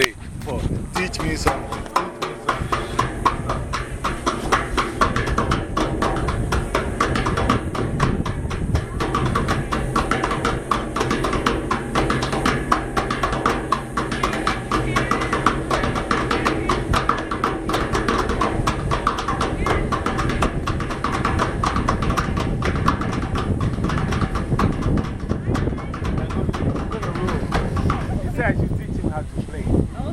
three, four. Teach me something. Teach how to play.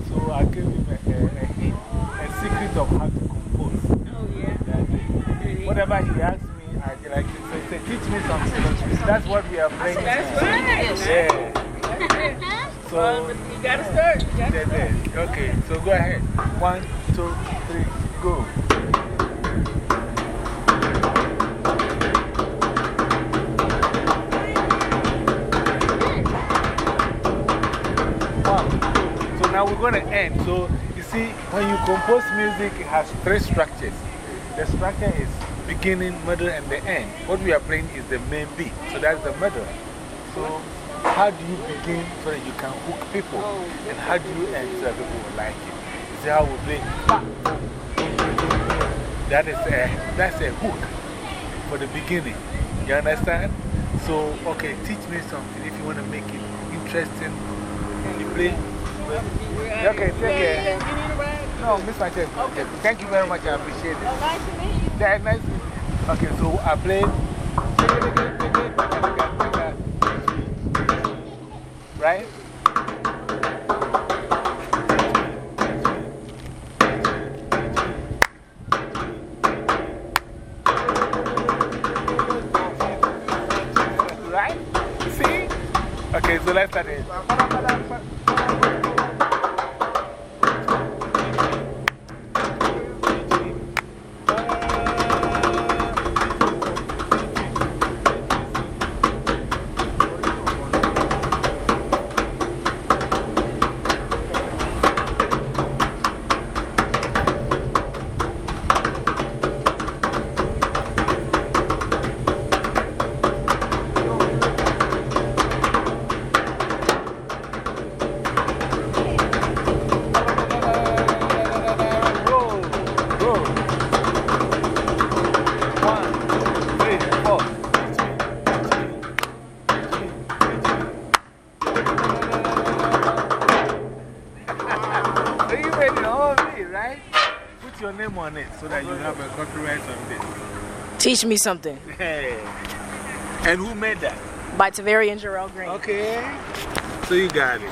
So I gave him a, a, a hint, a secret of how to compose. Oh, yeah. That, whatever he asks me, I like to say, say, teach me something. That's what we are playing. That's right. Yeah. So, Well, you gotta start. You gotta start. Okay, so go ahead. One, two, three, go. We're going to end. So you see, when you compose music, it has three structures. The structure is beginning, middle, and the end. What we are playing is the main beat. So that's the middle. So how do you begin so that you can hook people? And how do you end so that people will like it? You see how we play? That is a, that's a hook for the beginning. You understand? So, okay, teach me something if you want to make it interesting. You play. Okay, take care. No, Miss Martin. Okay. Thank you very much. I appreciate it. Nice to meet you. Yeah, nice to meet you. Okay, so I played. Right? Right? See? Okay, so let's start it. Right? Put your name on it so that you have a copyright on this. Teach me something Hey. And who made that? by Taveri and Jarrell Green. Okay. So you got it.